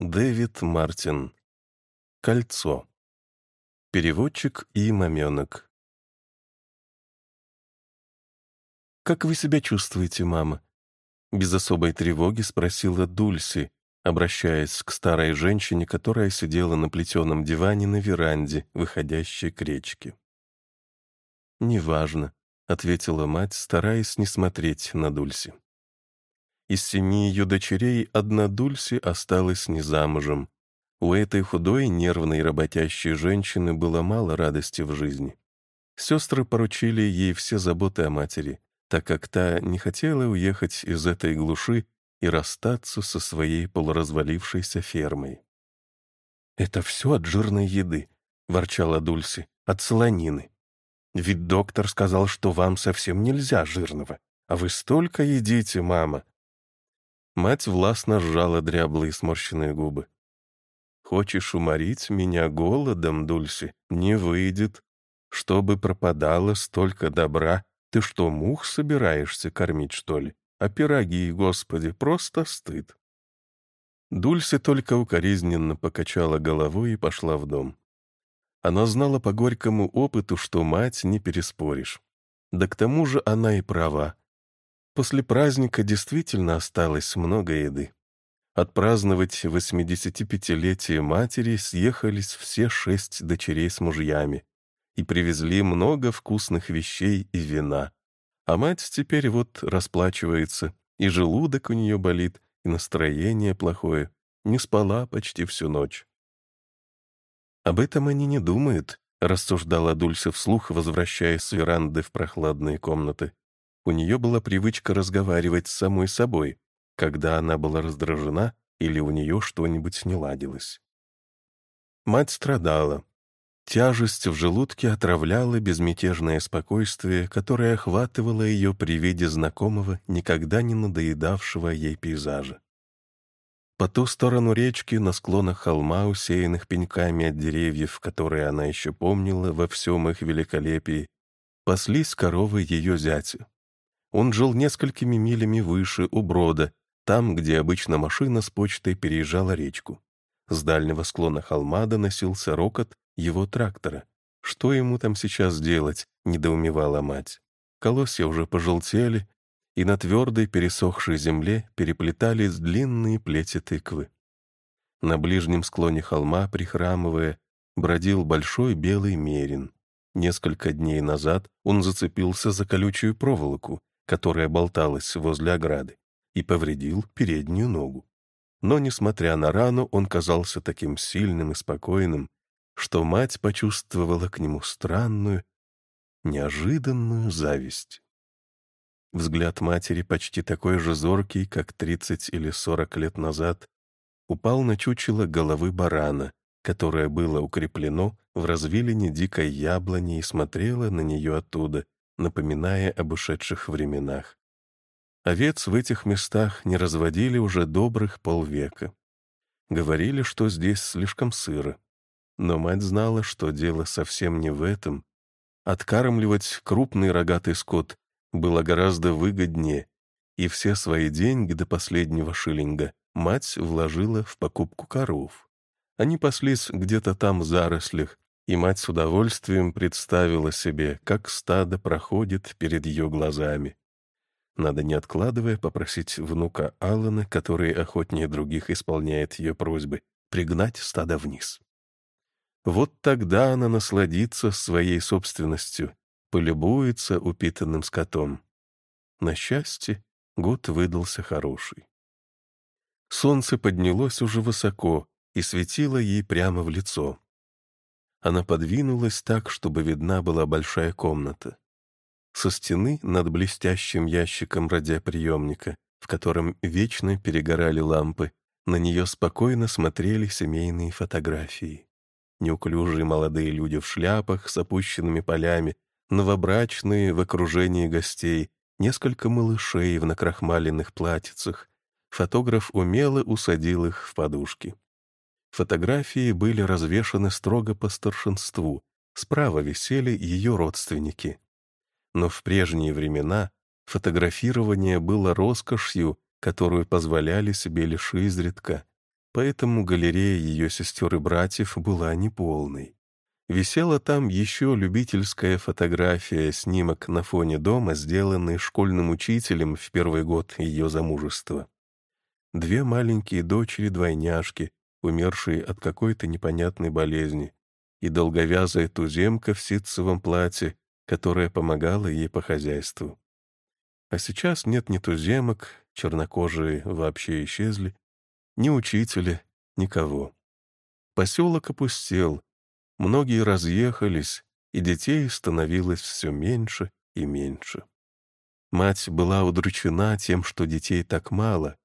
Дэвид Мартин. Кольцо. Переводчик и маменок. «Как вы себя чувствуете, мама?» Без особой тревоги спросила Дульси, обращаясь к старой женщине, которая сидела на плетеном диване на веранде, выходящей к речке. «Неважно», — ответила мать, стараясь не смотреть на Дульси. Из семи ее дочерей одна Дульси осталась не замужем. У этой худой, нервной, работящей женщины было мало радости в жизни. Сестры поручили ей все заботы о матери, так как та не хотела уехать из этой глуши и расстаться со своей полуразвалившейся фермой. «Это все от жирной еды», — ворчала Дульси, — «от солонины. Ведь доктор сказал, что вам совсем нельзя жирного, а вы столько едите, мама». Мать властно сжала дряблые сморщенные губы. «Хочешь уморить меня голодом, Дульси? Не выйдет. Чтобы пропадало столько добра, ты что, мух собираешься кормить, что ли? А пироги, господи, просто стыд». Дульси только укоризненно покачала головой и пошла в дом. Она знала по горькому опыту, что мать не переспоришь. Да к тому же она и права. После праздника действительно осталось много еды. Отпраздновать 85-летие матери съехались все шесть дочерей с мужьями и привезли много вкусных вещей и вина. А мать теперь вот расплачивается, и желудок у нее болит, и настроение плохое, не спала почти всю ночь. «Об этом они не думают», — рассуждала Дульса вслух, возвращаясь с веранды в прохладные комнаты. У нее была привычка разговаривать с самой собой, когда она была раздражена или у нее что-нибудь не ладилось. Мать страдала. Тяжесть в желудке отравляла безмятежное спокойствие, которое охватывало ее при виде знакомого, никогда не надоедавшего ей пейзажа. По ту сторону речки, на склонах холма, усеянных пеньками от деревьев, которые она еще помнила во всем их великолепии, паслись коровы ее зятя. Он жил несколькими милями выше, у брода, там, где обычно машина с почтой переезжала речку. С дальнего склона холма доносился рокот его трактора. Что ему там сейчас делать, недоумевала мать. Колосья уже пожелтели, и на твердой пересохшей земле переплетались длинные плети тыквы. На ближнем склоне холма, прихрамывая, бродил большой белый мерин. Несколько дней назад он зацепился за колючую проволоку, которая болталась возле ограды, и повредил переднюю ногу. Но, несмотря на рану, он казался таким сильным и спокойным, что мать почувствовала к нему странную, неожиданную зависть. Взгляд матери, почти такой же зоркий, как тридцать или сорок лет назад, упал на чучело головы барана, которое было укреплено в развилине дикой яблони и смотрело на нее оттуда, напоминая об ушедших временах. Овец в этих местах не разводили уже добрых полвека. Говорили, что здесь слишком сыро. Но мать знала, что дело совсем не в этом. Откармливать крупный рогатый скот было гораздо выгоднее, и все свои деньги до последнего шиллинга мать вложила в покупку коров. Они паслись где-то там в зарослях, и мать с удовольствием представила себе, как стадо проходит перед ее глазами. Надо, не откладывая, попросить внука Аллана, который охотнее других исполняет ее просьбы, пригнать стадо вниз. Вот тогда она насладится своей собственностью, полюбуется упитанным скотом. На счастье, год выдался хороший. Солнце поднялось уже высоко и светило ей прямо в лицо. Она подвинулась так, чтобы видна была большая комната. Со стены над блестящим ящиком радиоприемника, в котором вечно перегорали лампы, на нее спокойно смотрели семейные фотографии. Неуклюжие молодые люди в шляпах с опущенными полями, новобрачные в окружении гостей, несколько малышей в накрахмаленных платьицах. Фотограф умело усадил их в подушки. Фотографии были развешаны строго по старшинству, справа висели ее родственники. Но в прежние времена фотографирование было роскошью, которую позволяли себе лишь изредка. поэтому галерея ее сестер и братьев была неполной. Висела там еще любительская фотография, снимок на фоне дома, сделанный школьным учителем в первый год ее замужества. Две маленькие дочери-двойняшки, умершие от какой-то непонятной болезни, и долговязая туземка в ситцевом платье, которая помогала ей по хозяйству. А сейчас нет ни туземок, чернокожие вообще исчезли, ни учителя, никого. Поселок опустел, многие разъехались, и детей становилось все меньше и меньше. Мать была удручена тем, что детей так мало,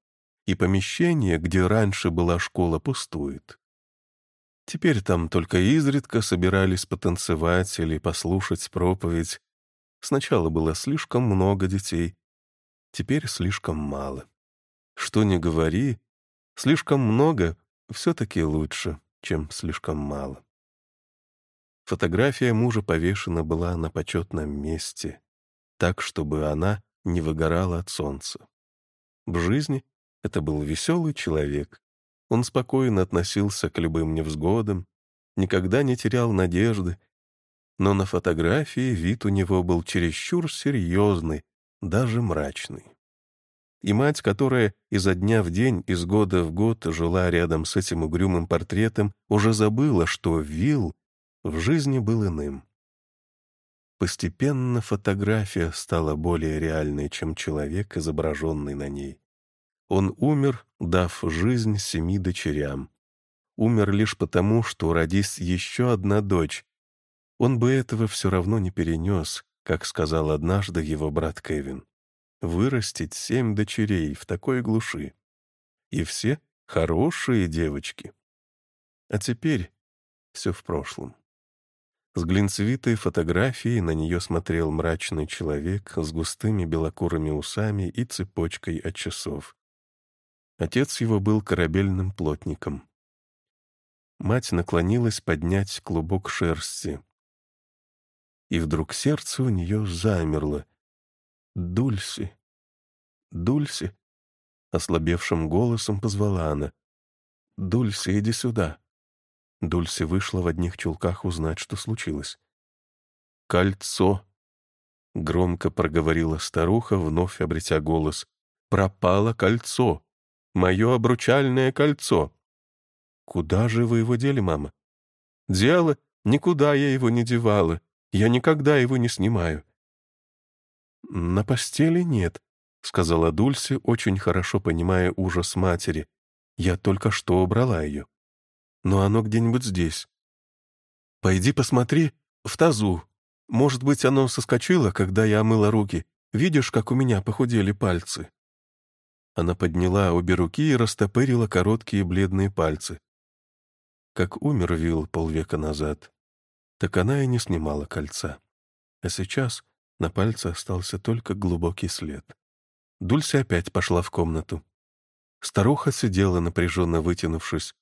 и помещение, где раньше была школа, пустует. Теперь там только изредка собирались потанцевать или послушать проповедь. Сначала было слишком много детей, теперь слишком мало. Что ни говори, слишком много все-таки лучше, чем слишком мало. Фотография мужа повешена была на почетном месте, так, чтобы она не выгорала от солнца. В жизни это был веселый человек. Он спокойно относился к любым невзгодам, никогда не терял надежды, но на фотографии вид у него был чересчур серьезный, даже мрачный. И мать, которая изо дня в день, из года в год жила рядом с этим угрюмым портретом, уже забыла, что Вилл в жизни был иным. Постепенно фотография стала более реальной, чем человек, изображенный на ней. Он умер, дав жизнь семи дочерям. Умер лишь потому, что родись еще одна дочь. Он бы этого все равно не перенес, как сказал однажды его брат Кевин. Вырастить семь дочерей в такой глуши. И все хорошие девочки. А теперь все в прошлом. С глинцевитой фотографией на нее смотрел мрачный человек с густыми белокурыми усами и цепочкой от часов. Отец его был корабельным плотником. Мать наклонилась поднять клубок шерсти. И вдруг сердце у нее замерло. «Дульси! Дульси!» Ослабевшим голосом позвала она. «Дульси, иди сюда!» Дульси вышла в одних чулках узнать, что случилось. «Кольцо!» — громко проговорила старуха, вновь обретя голос. «Пропало кольцо! Мое обручальное кольцо!» «Куда же вы его дели, мама?» «Дело? Никуда я его не девала. Я никогда его не снимаю». «На постели нет», — сказала Дульси, очень хорошо понимая ужас матери. «Я только что убрала ее» но оно где-нибудь здесь. Пойди посмотри в тазу. Может быть, оно соскочило, когда я омыла руки. Видишь, как у меня похудели пальцы?» Она подняла обе руки и растопырила короткие бледные пальцы. Как умер Вилл полвека назад, так она и не снимала кольца. А сейчас на пальце остался только глубокий след. Дульси опять пошла в комнату. Старуха сидела, напряженно вытянувшись,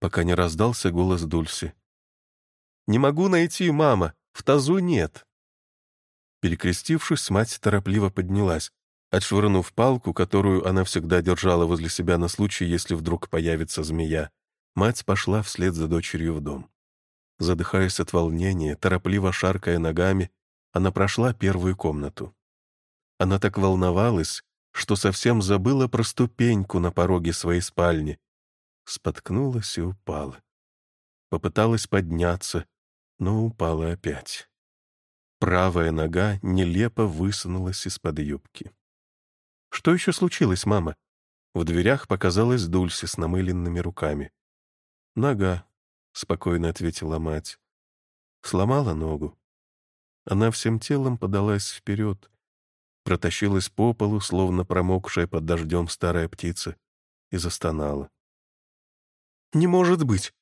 пока не раздался голос Дульси. «Не могу найти, мама! В тазу нет!» Перекрестившись, мать торопливо поднялась, отшвырнув палку, которую она всегда держала возле себя на случай, если вдруг появится змея. Мать пошла вслед за дочерью в дом. Задыхаясь от волнения, торопливо шаркая ногами, она прошла первую комнату. Она так волновалась, что совсем забыла про ступеньку на пороге своей спальни, споткнулась и упала. Попыталась подняться, но упала опять. Правая нога нелепо высунулась из-под юбки. «Что еще случилось, мама?» В дверях показалась Дульси с намыленными руками. «Нога», — спокойно ответила мать. Сломала ногу. Она всем телом подалась вперед, протащилась по полу, словно промокшая под дождем старая птица, и застонала. «Не может быть!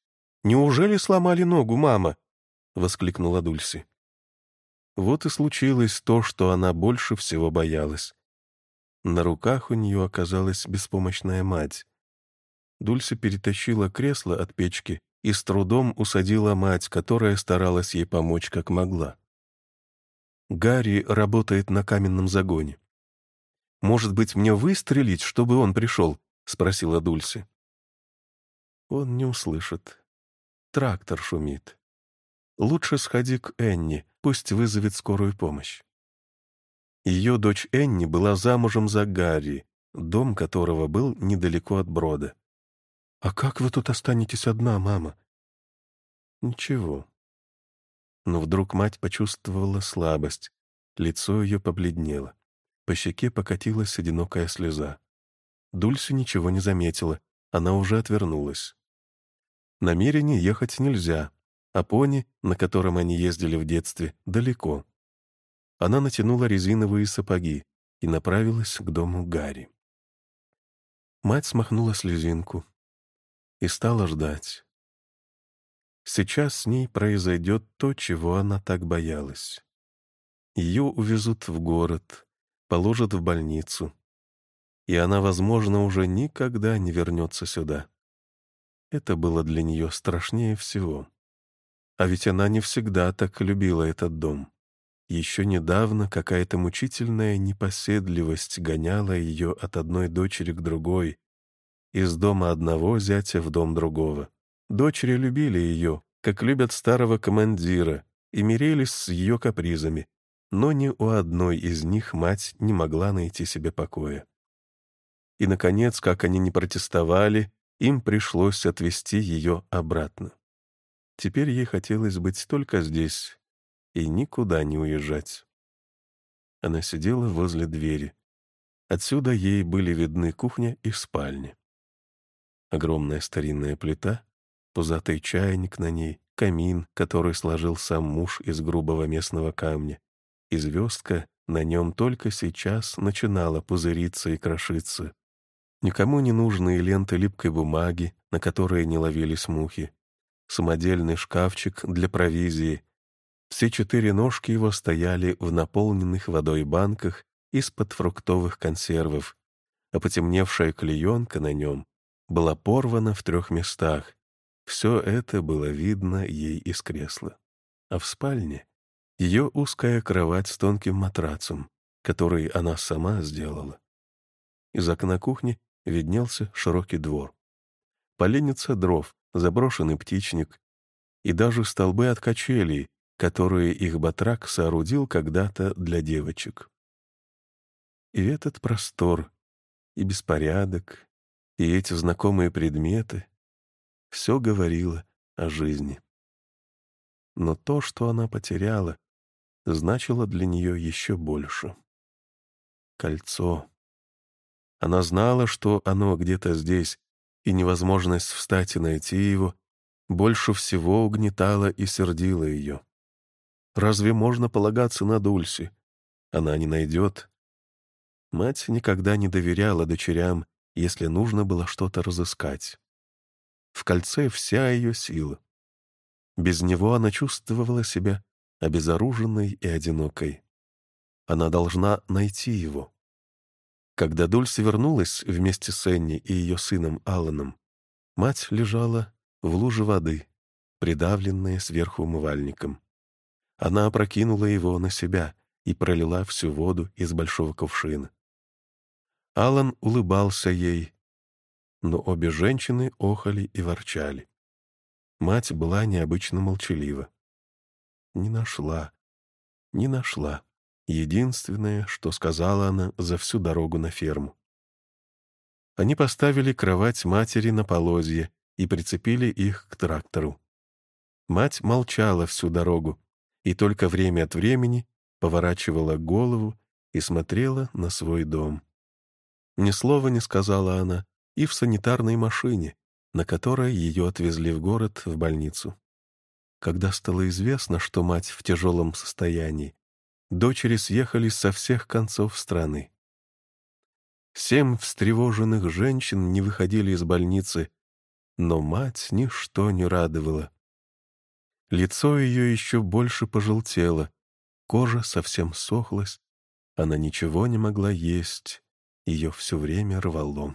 Неужели сломали ногу, мама?» — воскликнула Дульси. Вот и случилось то, что она больше всего боялась. На руках у нее оказалась беспомощная мать. Дульси перетащила кресло от печки и с трудом усадила мать, которая старалась ей помочь как могла. Гарри работает на каменном загоне. «Может быть, мне выстрелить, чтобы он пришел?» — спросила Дульси. Он не услышит. Трактор шумит. Лучше сходи к Энни, пусть вызовет скорую помощь. Ее дочь Энни была замужем за Гарри, дом которого был недалеко от брода. «А как вы тут останетесь одна, мама?» «Ничего». Но вдруг мать почувствовала слабость, лицо ее побледнело. По щеке покатилась одинокая слеза. Дульси ничего не заметила, она уже отвернулась. Намерение ехать нельзя, а пони, на котором они ездили в детстве, далеко. Она натянула резиновые сапоги и направилась к дому Гарри. Мать смахнула слезинку и стала ждать. Сейчас с ней произойдет то, чего она так боялась. Ее увезут в город, положат в больницу, и она, возможно, уже никогда не вернется сюда. Это было для нее страшнее всего. А ведь она не всегда так любила этот дом. Еще недавно какая-то мучительная непоседливость гоняла ее от одной дочери к другой, из дома одного зятя в дом другого. Дочери любили ее, как любят старого командира, и мирились с ее капризами, но ни у одной из них мать не могла найти себе покоя. И, наконец, как они не протестовали, им пришлось отвезти ее обратно. Теперь ей хотелось быть только здесь и никуда не уезжать. Она сидела возле двери. Отсюда ей были видны кухня и спальня. Огромная старинная плита, пузатый чайник на ней, камин, который сложил сам муж из грубого местного камня, и звездка на нем только сейчас начинала пузыриться и крошиться. Никому не нужные ленты липкой бумаги, на которые не ловились мухи, самодельный шкафчик для провизии. Все четыре ножки его стояли в наполненных водой банках из-под фруктовых консервов, а потемневшая клеенка на нем была порвана в трех местах. Все это было видно ей из кресла. А в спальне ее узкая кровать с тонким матрацем, который она сама сделала. Из окна кухни виднелся широкий двор. Поленница дров, заброшенный птичник и даже столбы от качелей, которые их батрак соорудил когда-то для девочек. И этот простор, и беспорядок, и эти знакомые предметы — все говорило о жизни. Но то, что она потеряла, значило для нее еще больше. Кольцо. Она знала, что оно где-то здесь, и невозможность встать и найти его больше всего угнетала и сердила ее. Разве можно полагаться на Дульси? Она не найдет. Мать никогда не доверяла дочерям, если нужно было что-то разыскать. В кольце вся ее сила. Без него она чувствовала себя обезоруженной и одинокой. Она должна найти его. Когда Дульси вернулась вместе с Энни и ее сыном Алланом, мать лежала в луже воды, придавленная сверху умывальником. Она опрокинула его на себя и пролила всю воду из большого кувшина. Алан улыбался ей, но обе женщины охали и ворчали. Мать была необычно молчалива. Не нашла, не нашла. Единственное, что сказала она за всю дорогу на ферму. Они поставили кровать матери на полозье и прицепили их к трактору. Мать молчала всю дорогу и только время от времени поворачивала голову и смотрела на свой дом. Ни слова не сказала она и в санитарной машине, на которой ее отвезли в город в больницу. Когда стало известно, что мать в тяжелом состоянии, дочери съехались со всех концов страны. Семь встревоженных женщин не выходили из больницы, но мать ничто не радовало. Лицо ее еще больше пожелтело, кожа совсем сохлась, она ничего не могла есть, ее все время рвало.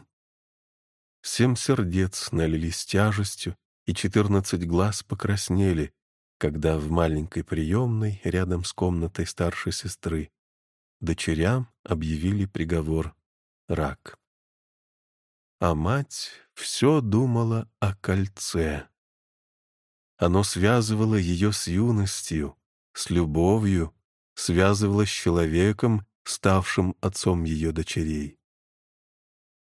Семь сердец налились тяжестью, и четырнадцать глаз покраснели, когда в маленькой приемной рядом с комнатой старшей сестры дочерям объявили приговор — рак. А мать все думала о кольце. Оно связывало ее с юностью, с любовью, связывало с человеком, ставшим отцом ее дочерей.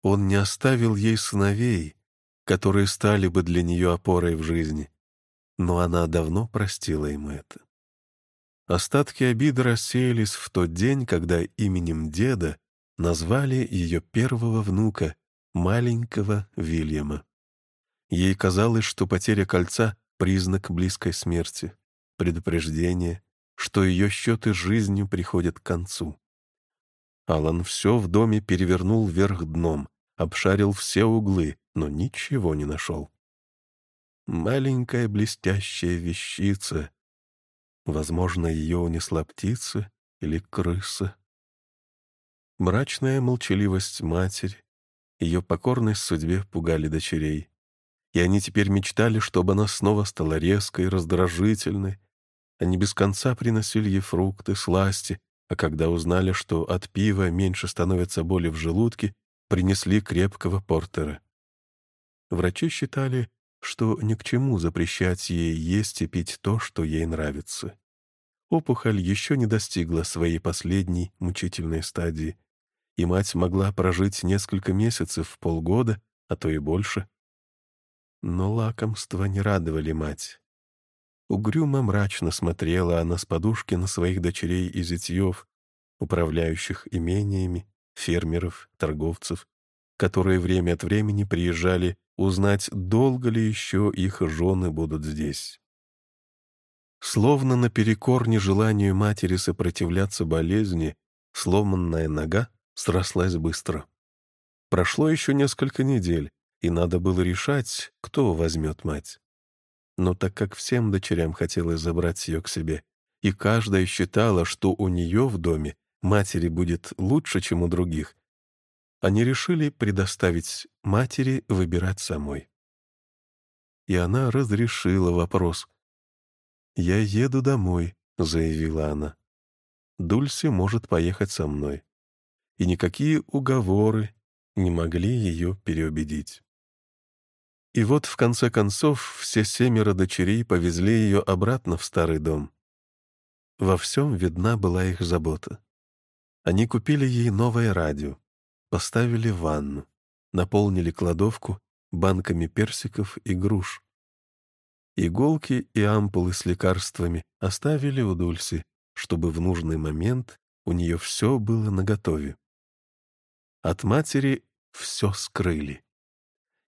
Он не оставил ей сыновей, которые стали бы для нее опорой в жизни, но она давно простила им это. Остатки обиды рассеялись в тот день, когда именем деда назвали ее первого внука, маленького Вильяма. Ей казалось, что потеря кольца — признак близкой смерти, предупреждение, что ее счеты жизнью приходят к концу. Алан все в доме перевернул вверх дном, обшарил все углы, но ничего не нашел. Маленькая блестящая вещица. Возможно, ее унесла птица или крыса. Мрачная молчаливость матери, ее покорность судьбе пугали дочерей. И они теперь мечтали, чтобы она снова стала резкой, раздражительной. Они без конца приносили ей фрукты, сласти, а когда узнали, что от пива меньше становится боли в желудке, принесли крепкого портера. Врачи считали, что ни к чему запрещать ей есть и пить то, что ей нравится. Опухоль еще не достигла своей последней мучительной стадии, и мать могла прожить несколько месяцев, полгода, а то и больше. Но лакомства не радовали мать. Угрюмо мрачно смотрела она с подушки на своих дочерей и зятьев, управляющих имениями, фермеров, торговцев, которые время от времени приезжали узнать, долго ли еще их жены будут здесь. Словно наперекор нежеланию матери сопротивляться болезни, сломанная нога срослась быстро. Прошло еще несколько недель, и надо было решать, кто возьмет мать. Но так как всем дочерям хотелось забрать ее к себе, и каждая считала, что у нее в доме матери будет лучше, чем у других, они решили предоставить матери выбирать самой. И она разрешила вопрос. «Я еду домой», — заявила она. «Дульси может поехать со мной». И никакие уговоры не могли ее переубедить. И вот, в конце концов, все семеро дочерей повезли ее обратно в старый дом. Во всем видна была их забота. Они купили ей новое радио, поставили ванну, наполнили кладовку банками персиков и груш. Иголки и ампулы с лекарствами оставили у Дульси, чтобы в нужный момент у нее все было наготове. От матери все скрыли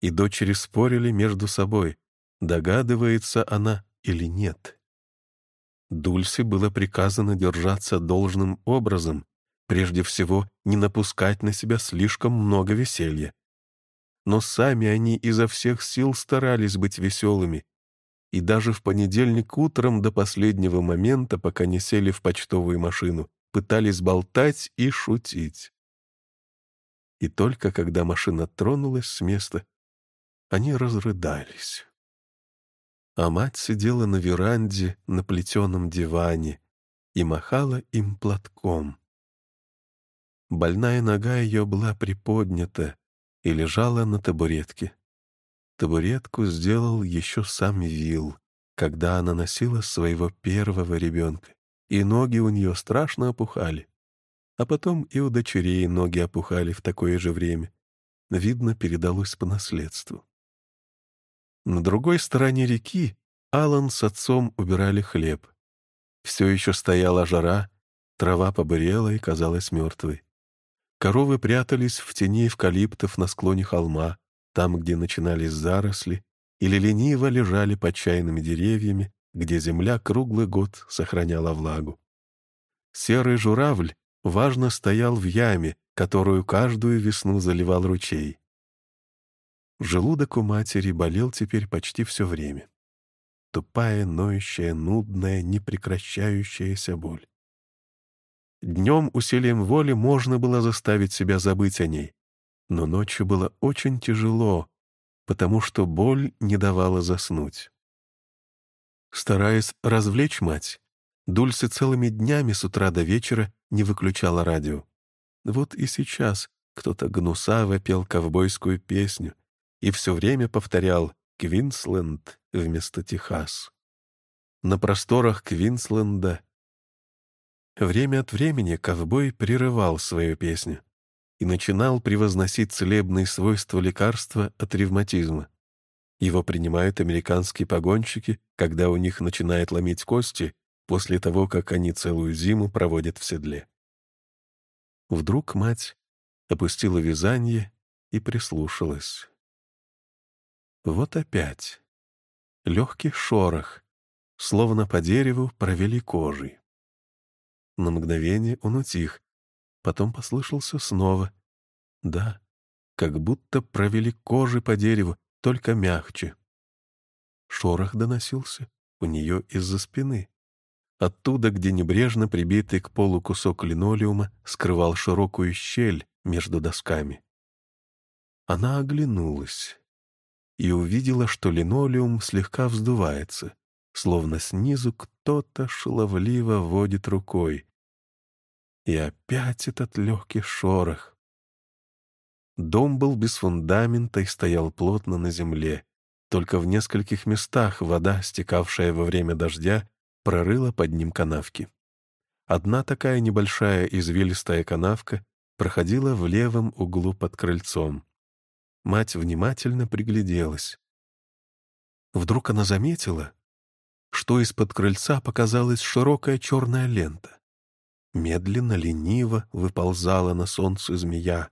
и дочери спорили между собой, догадывается она или нет. Дульсе было приказано держаться должным образом, прежде всего не напускать на себя слишком много веселья. Но сами они изо всех сил старались быть веселыми, и даже в понедельник утром до последнего момента, пока не сели в почтовую машину, пытались болтать и шутить. И только когда машина тронулась с места, они разрыдались. А мать сидела на веранде на плетеном диване и махала им платком. Больная нога ее была приподнята и лежала на табуретке. Табуретку сделал еще сам Вил, когда она носила своего первого ребенка, и ноги у нее страшно опухали. А потом и у дочерей ноги опухали в такое же время. Видно, передалось по наследству. На другой стороне реки Алан с отцом убирали хлеб. Все еще стояла жара, трава побырела и казалась мертвой. Коровы прятались в тени эвкалиптов на склоне холма, там, где начинались заросли, или лениво лежали под чайными деревьями, где земля круглый год сохраняла влагу. Серый журавль важно стоял в яме, которую каждую весну заливал ручей. Желудок у матери болел теперь почти все время. Тупая, ноющая, нудная, непрекращающаяся боль. Днем усилием воли можно было заставить себя забыть о ней, но ночью было очень тяжело, потому что боль не давала заснуть. Стараясь развлечь мать, Дульси целыми днями с утра до вечера не выключала радио. Вот и сейчас кто-то гнусаво пел ковбойскую песню, и все время повторял «Квинсленд» вместо «Техас». На просторах Квинсленда время от времени ковбой прерывал свою песню и начинал превозносить целебные свойства лекарства от ревматизма. Его принимают американские погонщики, когда у них начинает ломить кости после того, как они целую зиму проводят в седле. Вдруг мать опустила вязание и прислушалась. Вот опять. Легкий шорох, словно по дереву провели кожей. На мгновение он утих, потом послышался снова. Да, как будто провели кожей по дереву, только мягче. Шорох доносился у нее из-за спины. Оттуда, где небрежно прибитый к полу кусок линолеума скрывал широкую щель между досками. Она оглянулась и увидела, что линолеум слегка вздувается, словно снизу кто-то шаловливо водит рукой. И опять этот легкий шорох. Дом был без фундамента и стоял плотно на земле. Только в нескольких местах вода, стекавшая во время дождя, прорыла под ним канавки. Одна такая небольшая извилистая канавка проходила в левом углу под крыльцом. Мать внимательно пригляделась. Вдруг она заметила, что из-под крыльца показалась широкая черная лента. Медленно, лениво выползала на солнце змея.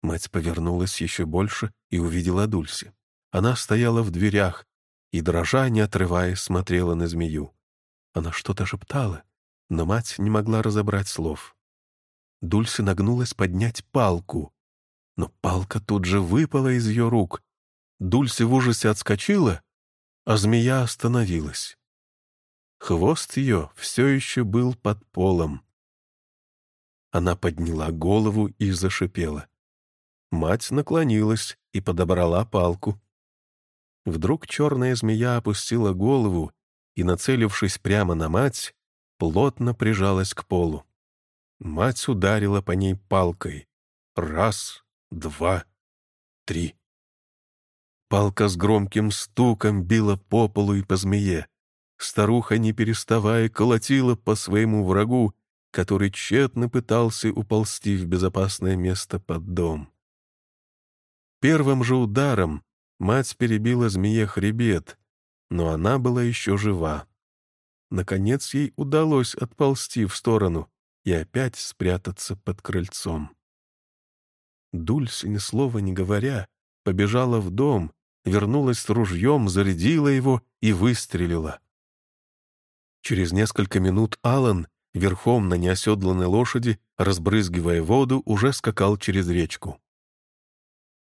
Мать повернулась еще больше и увидела Дульси. Она стояла в дверях, и, дрожа, не отрываясь, смотрела на змею. Она что-то шептала, но мать не могла разобрать слов. Дульси нагнулась поднять палку, но палка тут же выпала из ее рук. Дульси в ужасе отскочила, а змея остановилась. Хвост ее все еще был под полом. Она подняла голову и зашипела. Мать наклонилась и подобрала палку. Вдруг черная змея опустила голову и, нацелившись прямо на мать, плотно прижалась к полу. Мать ударила по ней палкой. Раз, два, три. Палка с громким стуком била по полу и по змее. Старуха, не переставая, колотила по своему врагу, который тщетно пытался уползти в безопасное место под дом. Первым же ударом Мать перебила змее хребет, но она была еще жива. Наконец ей удалось отползти в сторону и опять спрятаться под крыльцом. Дульси, ни слова не говоря, побежала в дом, вернулась с ружьем, зарядила его и выстрелила. Через несколько минут Алан, верхом на неоседланной лошади, разбрызгивая воду, уже скакал через речку.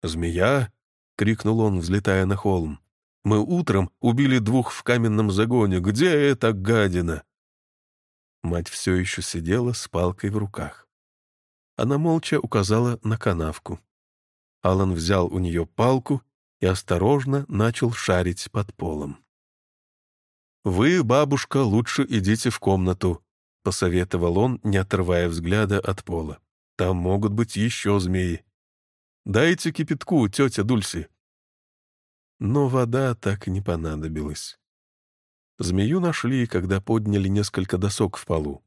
Змея — крикнул он, взлетая на холм. «Мы утром убили двух в каменном загоне. Где эта гадина?» Мать все еще сидела с палкой в руках. Она молча указала на канавку. Алан взял у нее палку и осторожно начал шарить под полом. «Вы, бабушка, лучше идите в комнату», — посоветовал он, не отрывая взгляда от пола. «Там могут быть еще змеи. Дайте кипятку, тетя Дульси». Но вода так и не понадобилась. Змею нашли, когда подняли несколько досок в полу.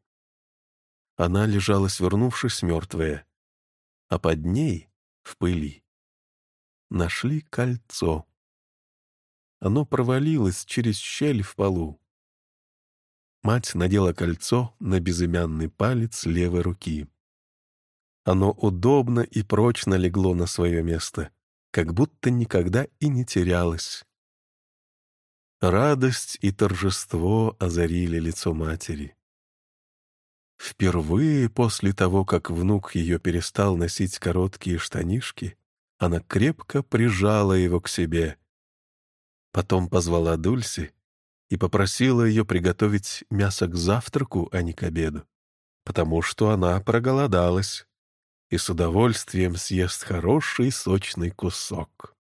Она лежала, свернувшись, мертвая. А под ней, в пыли, нашли кольцо. Оно провалилось через щель в полу. Мать надела кольцо на безымянный палец левой руки. Оно удобно и прочно легло на свое место, как будто никогда и не терялось. Радость и торжество озарили лицо матери. Впервые после того, как внук ее перестал носить короткие штанишки, она крепко прижала его к себе. Потом позвала Дульси и попросила ее приготовить мясо к завтраку, а не к обеду, потому что она проголодалась и с удовольствием съест хороший сочный кусок.